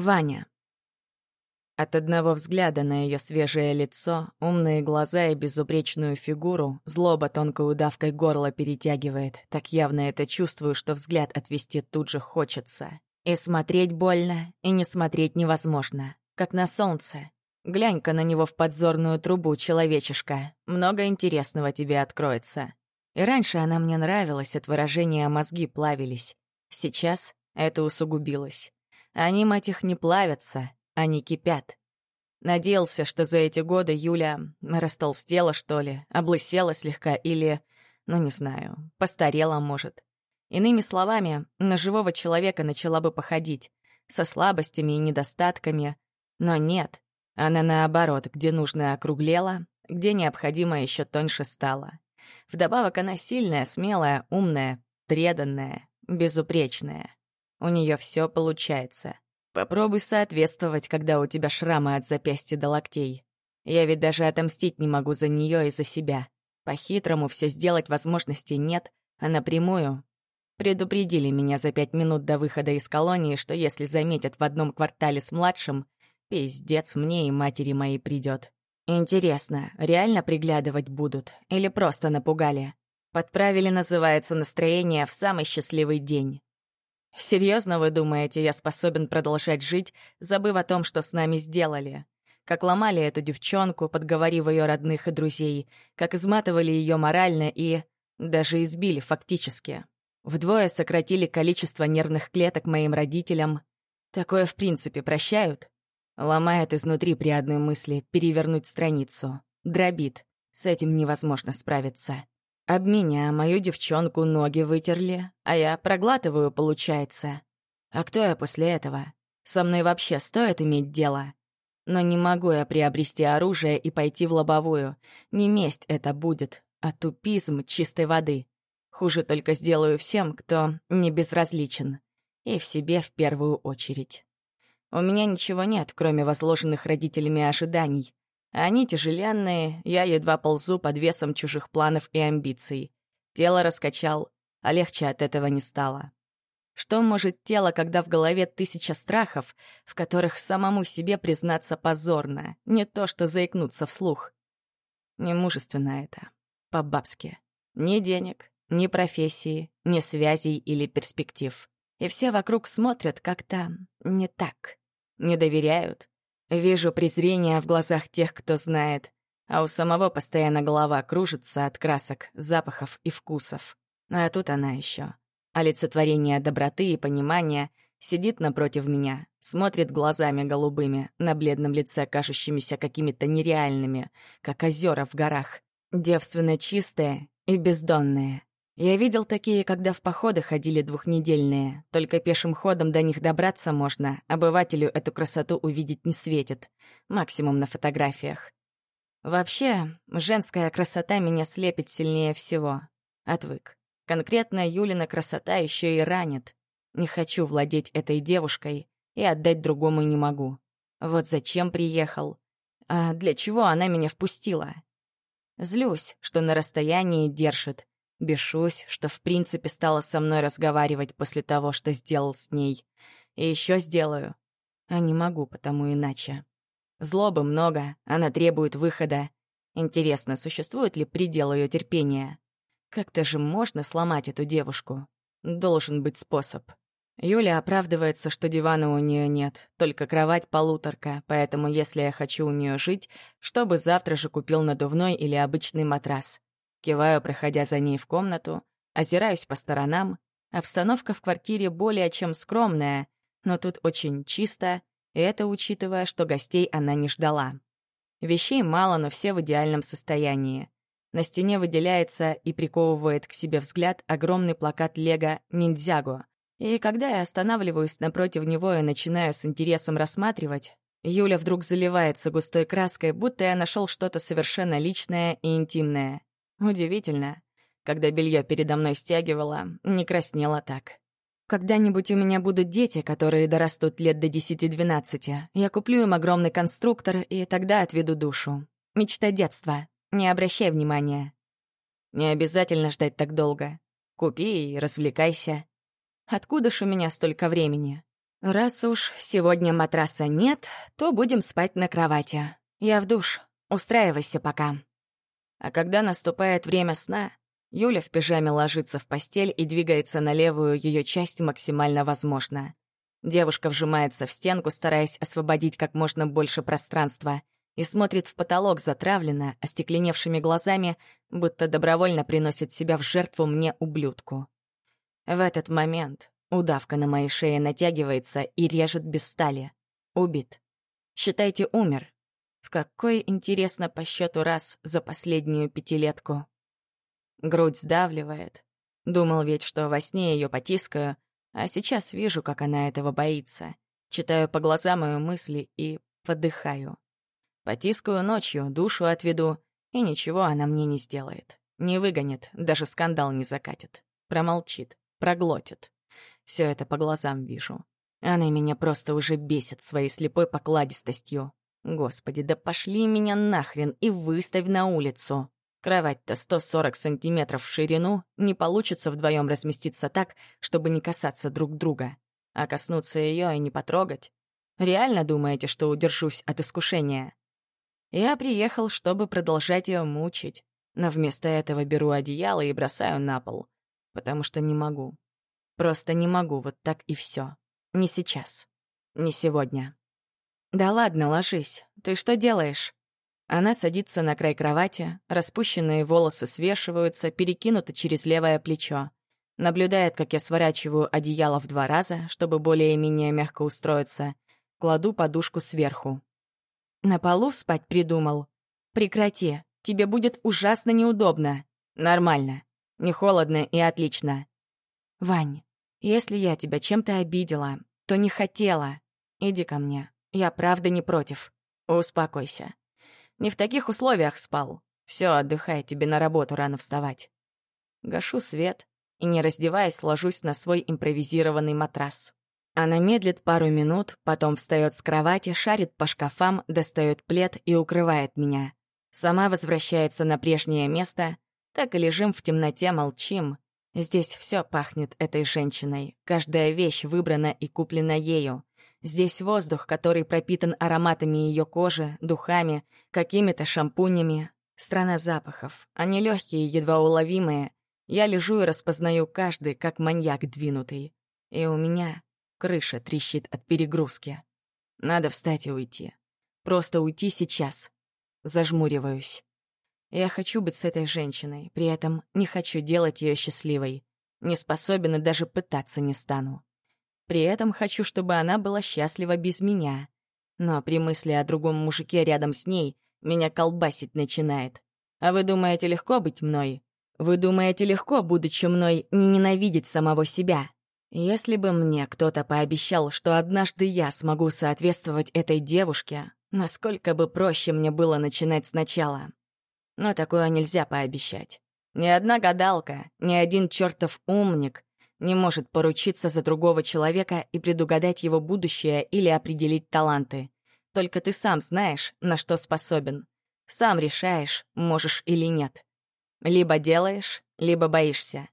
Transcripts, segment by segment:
Ваня. От одного взгляда на ее свежее лицо, умные глаза и безупречную фигуру злоба тонкой удавкой горло перетягивает. Так явно это чувствую, что взгляд отвести тут же хочется. И смотреть больно, и не смотреть невозможно. Как на солнце. Глянь-ка на него в подзорную трубу, человечишка. Много интересного тебе откроется. И раньше она мне нравилась, от выражения мозги плавились. Сейчас это усугубилось. Они, мать их, не плавятся, они кипят. Надеялся, что за эти годы Юля растолстела, что ли, облысела слегка или, ну не знаю, постарела, может. Иными словами, на живого человека начала бы походить, со слабостями и недостатками. Но нет, она наоборот, где нужно округлела, где необходимо еще тоньше стала. Вдобавок она сильная, смелая, умная, преданная, безупречная. У нее все получается. Попробуй соответствовать, когда у тебя шрамы от запястья до локтей. Я ведь даже отомстить не могу за нее и за себя. По-хитрому все сделать возможности нет, а напрямую. Предупредили меня за пять минут до выхода из колонии, что если заметят в одном квартале с младшим, пиздец мне и матери моей придет. Интересно, реально приглядывать будут или просто напугали? Подправили, называется, настроение в самый счастливый день. Серьезно вы думаете, я способен продолжать жить, забыв о том, что с нами сделали? Как ломали эту девчонку, подговорив ее родных и друзей, как изматывали ее морально и... даже избили фактически. Вдвое сократили количество нервных клеток моим родителям. Такое в принципе прощают? Ломает изнутри при одной мысли перевернуть страницу. Дробит. С этим невозможно справиться. Об меня, мою девчонку, ноги вытерли, а я проглатываю, получается. А кто я после этого? Со мной вообще стоит иметь дело? Но не могу я приобрести оружие и пойти в лобовую. Не месть это будет, а тупизм чистой воды. Хуже только сделаю всем, кто не безразличен. И в себе в первую очередь. У меня ничего нет, кроме возложенных родителями ожиданий. Они тяжеленные, я едва ползу под весом чужих планов и амбиций. Тело раскачал, а легче от этого не стало. Что может тело, когда в голове тысяча страхов, в которых самому себе признаться позорно, не то что заикнуться вслух? Немужественно это, по-бабски. Ни денег, ни профессии, ни связей или перспектив. И все вокруг смотрят как-то не так, не доверяют, Вижу презрение в глазах тех, кто знает, а у самого постоянно голова кружится от красок, запахов и вкусов. А тут она еще. Олицетворение доброты и понимания сидит напротив меня, смотрит глазами голубыми, на бледном лице кажущимися какими-то нереальными, как озера в горах, девственно чистые и бездонные. Я видел такие, когда в походы ходили двухнедельные. Только пешим ходом до них добраться можно. Обывателю эту красоту увидеть не светит. Максимум на фотографиях. Вообще, женская красота меня слепит сильнее всего. Отвык. Конкретно Юлина красота еще и ранит. Не хочу владеть этой девушкой и отдать другому не могу. Вот зачем приехал? А для чего она меня впустила? Злюсь, что на расстоянии держит, Бешусь, что в принципе стала со мной разговаривать после того, что сделал с ней. И еще сделаю. А не могу, потому иначе. Злобы много, она требует выхода. Интересно, существует ли предел ее терпения? Как-то же можно сломать эту девушку? Должен быть способ. Юля оправдывается, что дивана у нее нет, только кровать полуторка, поэтому если я хочу у нее жить, чтобы завтра же купил надувной или обычный матрас. Киваю, проходя за ней в комнату, озираюсь по сторонам. Обстановка в квартире более чем скромная, но тут очень чисто, и это учитывая, что гостей она не ждала. Вещей мало, но все в идеальном состоянии. На стене выделяется и приковывает к себе взгляд огромный плакат Лего «Ниндзяго». И когда я останавливаюсь напротив него и начинаю с интересом рассматривать, Юля вдруг заливается густой краской, будто я нашел что-то совершенно личное и интимное. Удивительно. Когда белье передо мной стягивала, не краснела так. Когда-нибудь у меня будут дети, которые дорастут лет до 10-12. Я куплю им огромный конструктор, и тогда отведу душу. Мечта детства. Не обращай внимания. Не обязательно ждать так долго. Купи и развлекайся. Откуда ж у меня столько времени? Раз уж сегодня матраса нет, то будем спать на кровати. Я в душ. Устраивайся пока. А когда наступает время сна, Юля в пижаме ложится в постель и двигается на левую ее часть максимально возможно. Девушка вжимается в стенку, стараясь освободить как можно больше пространства, и смотрит в потолок затравленно, остекленевшими глазами, будто добровольно приносит себя в жертву мне, ублюдку. В этот момент удавка на моей шее натягивается и режет без стали. Убит. Считайте, умер. В какой, интересно, по счету раз за последнюю пятилетку. Грудь сдавливает. Думал ведь, что во сне ее потискаю, а сейчас вижу, как она этого боится. Читаю по глазам ее мысли и подыхаю. Потискаю ночью, душу отведу, и ничего она мне не сделает. Не выгонит, даже скандал не закатит. Промолчит, проглотит. Все это по глазам вижу. Она меня просто уже бесит своей слепой покладистостью. Господи, да пошли меня нахрен и выставь на улицу. Кровать-то 140 сантиметров в ширину, не получится вдвоем разместиться так, чтобы не касаться друг друга. А коснуться ее и не потрогать? Реально думаете, что удержусь от искушения? Я приехал, чтобы продолжать ее мучить, но вместо этого беру одеяло и бросаю на пол, потому что не могу. Просто не могу вот так и все. Не сейчас. Не сегодня. «Да ладно, ложись. Ты что делаешь?» Она садится на край кровати, распущенные волосы свешиваются, перекинуты через левое плечо. Наблюдает, как я сворачиваю одеяло в два раза, чтобы более-менее мягко устроиться. Кладу подушку сверху. На полу спать придумал. Прекрати, тебе будет ужасно неудобно. Нормально. Не холодно и отлично. Вань, если я тебя чем-то обидела, то не хотела. Иди ко мне. Я правда не против. Успокойся. Не в таких условиях спал. Все, отдыхай, тебе на работу рано вставать. Гашу свет и, не раздеваясь, ложусь на свой импровизированный матрас. Она медлит пару минут, потом встает с кровати, шарит по шкафам, достает плед и укрывает меня. Сама возвращается на прежнее место. Так и лежим в темноте, молчим. Здесь все пахнет этой женщиной. Каждая вещь выбрана и куплена ею. Здесь воздух, который пропитан ароматами ее кожи, духами, какими-то шампунями. Страна запахов. Они легкие, едва уловимые. Я лежу и распознаю каждый, как маньяк двинутый. И у меня крыша трещит от перегрузки. Надо встать и уйти. Просто уйти сейчас. Зажмуриваюсь. Я хочу быть с этой женщиной, при этом не хочу делать ее счастливой. Не способен и даже пытаться не стану. При этом хочу, чтобы она была счастлива без меня. Но при мысли о другом мужике рядом с ней меня колбасить начинает. А вы думаете, легко быть мной? Вы думаете, легко, будучи мной, не ненавидеть самого себя? Если бы мне кто-то пообещал, что однажды я смогу соответствовать этой девушке, насколько бы проще мне было начинать сначала. Но такое нельзя пообещать. Ни одна гадалка, ни один чертов умник не может поручиться за другого человека и предугадать его будущее или определить таланты. Только ты сам знаешь, на что способен. Сам решаешь, можешь или нет. Либо делаешь, либо боишься.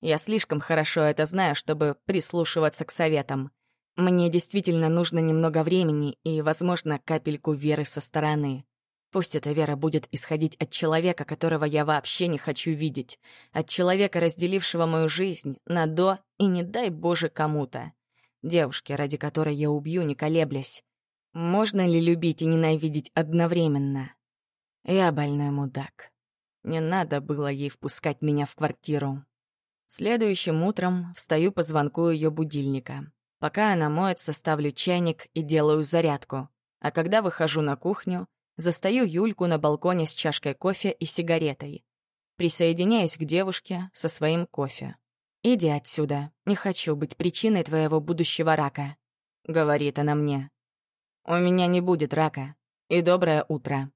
Я слишком хорошо это знаю, чтобы прислушиваться к советам. Мне действительно нужно немного времени и, возможно, капельку веры со стороны. Пусть эта вера будет исходить от человека, которого я вообще не хочу видеть, от человека, разделившего мою жизнь на «до» и «не дай Боже» кому-то. Девушке, ради которой я убью, не колеблясь. Можно ли любить и ненавидеть одновременно? Я больной мудак. Не надо было ей впускать меня в квартиру. Следующим утром встаю по звонку ее будильника. Пока она моется, ставлю чайник и делаю зарядку. А когда выхожу на кухню, Застаю Юльку на балконе с чашкой кофе и сигаретой. Присоединяюсь к девушке со своим кофе. «Иди отсюда. Не хочу быть причиной твоего будущего рака», — говорит она мне. «У меня не будет рака. И доброе утро.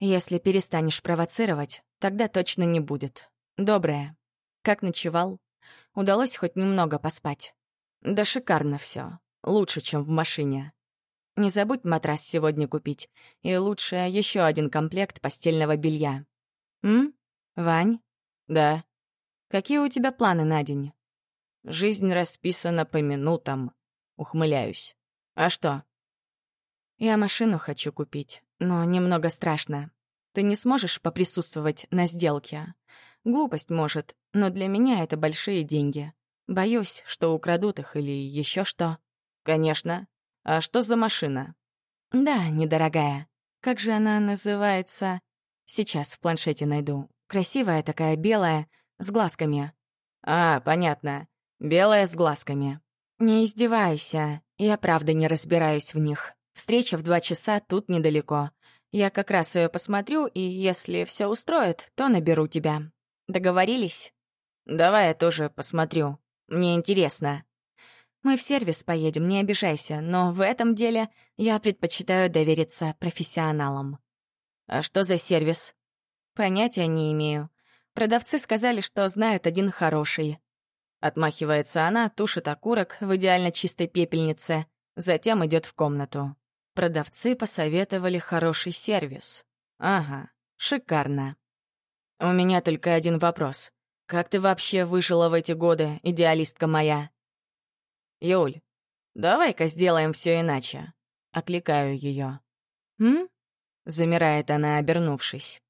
Если перестанешь провоцировать, тогда точно не будет. Доброе. Как ночевал? Удалось хоть немного поспать? Да шикарно все. Лучше, чем в машине. Не забудь матрас сегодня купить. И лучше еще один комплект постельного белья. М? Вань? Да. Какие у тебя планы на день? Жизнь расписана по минутам. ухмыляюсь. «А что?» «Я машину хочу купить, но немного страшно. Ты не сможешь поприсутствовать на сделке? Глупость, может, но для меня это большие деньги. Боюсь, что украдут их или еще что». «Конечно. А что за машина?» «Да, недорогая. Как же она называется?» «Сейчас в планшете найду. Красивая такая, белая, с глазками». «А, понятно. Белая с глазками». «Не издевайся. Я правда не разбираюсь в них. Встреча в два часа тут недалеко. Я как раз ее посмотрю, и если все устроит, то наберу тебя. Договорились?» «Давай я тоже посмотрю. Мне интересно». Мы в сервис поедем, не обижайся, но в этом деле я предпочитаю довериться профессионалам. А что за сервис? Понятия не имею. Продавцы сказали, что знают один хороший. Отмахивается она, тушит окурок в идеально чистой пепельнице, затем идет в комнату. Продавцы посоветовали хороший сервис. Ага, шикарно. У меня только один вопрос. Как ты вообще выжила в эти годы, идеалистка моя? «Юль, давай-ка сделаем все иначе», — окликаю ее. «М?» — замирает она, обернувшись.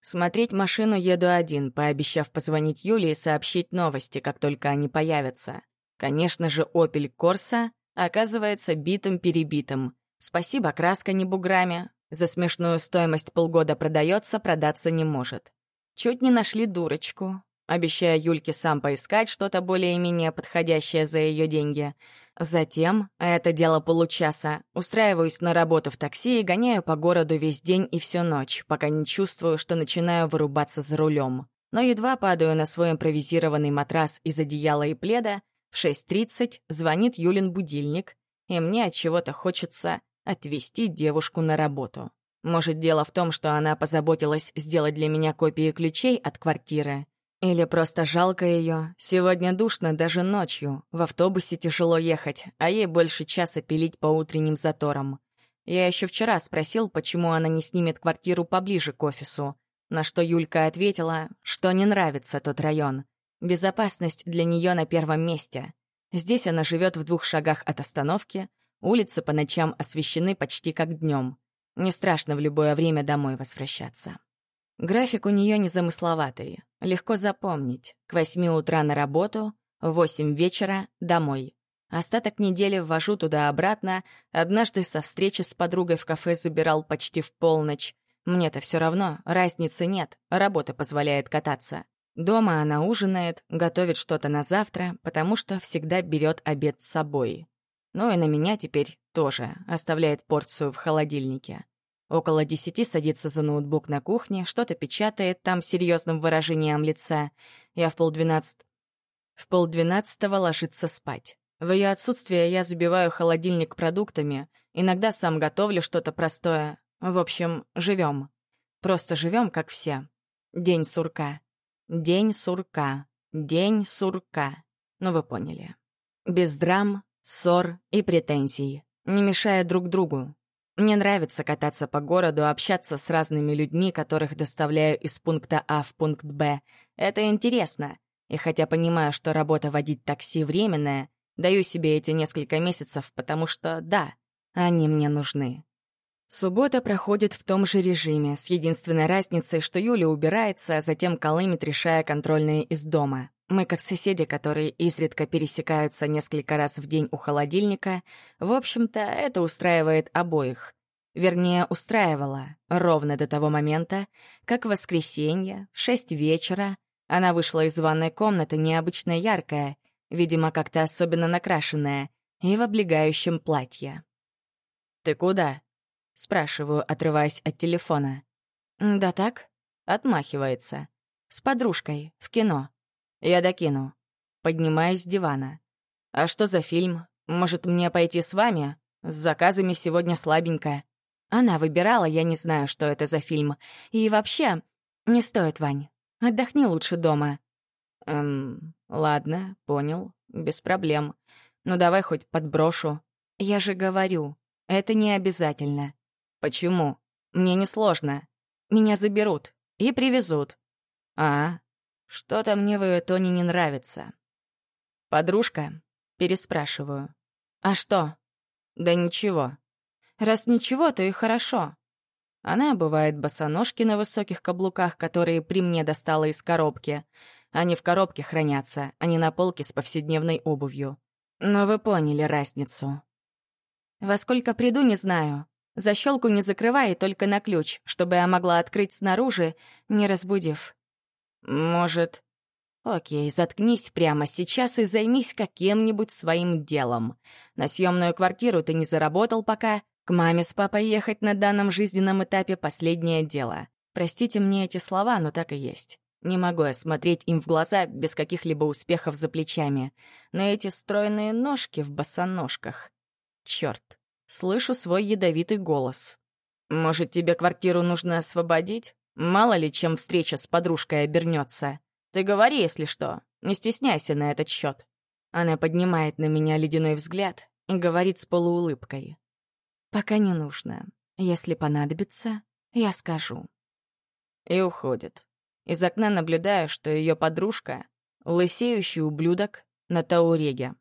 Смотреть машину еду один, пообещав позвонить Юле и сообщить новости, как только они появятся. Конечно же, «Опель Корса» оказывается битым-перебитым. Спасибо, краска не буграми. За смешную стоимость полгода продается, продаться не может. Чуть не нашли дурочку обещая Юльке сам поискать что-то более-менее подходящее за ее деньги. Затем, а это дело получаса, устраиваюсь на работу в такси и гоняю по городу весь день и всю ночь, пока не чувствую, что начинаю вырубаться за рулем. Но едва падаю на свой импровизированный матрас из одеяла и пледа, в 6.30 звонит Юлин будильник, и мне от чего-то хочется отвезти девушку на работу. Может, дело в том, что она позаботилась сделать для меня копии ключей от квартиры, или просто жалко ее. Сегодня душно даже ночью. В автобусе тяжело ехать, а ей больше часа пилить по утренним заторам. Я еще вчера спросил, почему она не снимет квартиру поближе к офису. На что Юлька ответила, что не нравится тот район. Безопасность для нее на первом месте. Здесь она живет в двух шагах от остановки, улицы по ночам освещены почти как днем. Не страшно в любое время домой возвращаться. График у нее незамысловатый, легко запомнить. К восьми утра на работу, в восемь вечера — домой. Остаток недели ввожу туда-обратно, однажды со встречи с подругой в кафе забирал почти в полночь. Мне-то все равно, разницы нет, работа позволяет кататься. Дома она ужинает, готовит что-то на завтра, потому что всегда берет обед с собой. Ну и на меня теперь тоже оставляет порцию в холодильнике. Около десяти садится за ноутбук на кухне, что-то печатает там серьезным выражением лица. Я в полдвенадцать... В полдвенадцатого ложится спать. В ее отсутствие я забиваю холодильник продуктами, иногда сам готовлю что-то простое. В общем, живем. Просто живем, как все. День сурка. День сурка. День сурка. Ну, вы поняли. Без драм, ссор и претензий. Не мешая друг другу. Мне нравится кататься по городу, общаться с разными людьми, которых доставляю из пункта А в пункт Б. Это интересно. И хотя понимаю, что работа водить такси временная, даю себе эти несколько месяцев, потому что, да, они мне нужны. Суббота проходит в том же режиме, с единственной разницей, что Юля убирается, а затем колымет, решая контрольные из дома. Мы, как соседи, которые изредка пересекаются несколько раз в день у холодильника, в общем-то, это устраивает обоих. Вернее, устраивала ровно до того момента, как в воскресенье, в шесть вечера, она вышла из ванной комнаты необычно яркая, видимо, как-то особенно накрашенная, и в облегающем платье. «Ты куда?» — спрашиваю, отрываясь от телефона. «Да так», — отмахивается. «С подружкой, в кино». Я докину. Поднимаюсь с дивана. А что за фильм? Может, мне пойти с вами? С заказами сегодня слабенько. Она выбирала, я не знаю, что это за фильм. И вообще, не стоит, Вань. Отдохни лучше дома. Эм, ладно, понял, без проблем. Ну давай хоть подброшу. Я же говорю, это не обязательно. Почему? Мне не сложно. Меня заберут и привезут. А, что-то мне в ее тоне не нравится. Подружка, Переспрашиваю. «А что?» «Да ничего». «Раз ничего, то и хорошо». Она обувает босоножки на высоких каблуках, которые при мне достала из коробки. Они в коробке хранятся, а не на полке с повседневной обувью. Но вы поняли разницу. Во сколько приду, не знаю. Защелку не закрывай, только на ключ, чтобы я могла открыть снаружи, не разбудив. Может... Окей, заткнись прямо сейчас и займись каким-нибудь своим делом. На съемную квартиру ты не заработал пока, к маме с папой ехать на данном жизненном этапе — последнее дело. Простите мне эти слова, но так и есть. Не могу я смотреть им в глаза без каких-либо успехов за плечами. На эти стройные ножки в босоножках. Чёрт, слышу свой ядовитый голос. «Может, тебе квартиру нужно освободить? Мало ли, чем встреча с подружкой обернется. Ты говори, если что. Не стесняйся на этот счет. Она поднимает на меня ледяной взгляд и говорит с полуулыбкой. «Пока не нужно. Если понадобится, я скажу». И уходит. Из окна наблюдаю, что ее подружка — лысеющий ублюдок на Тауреге.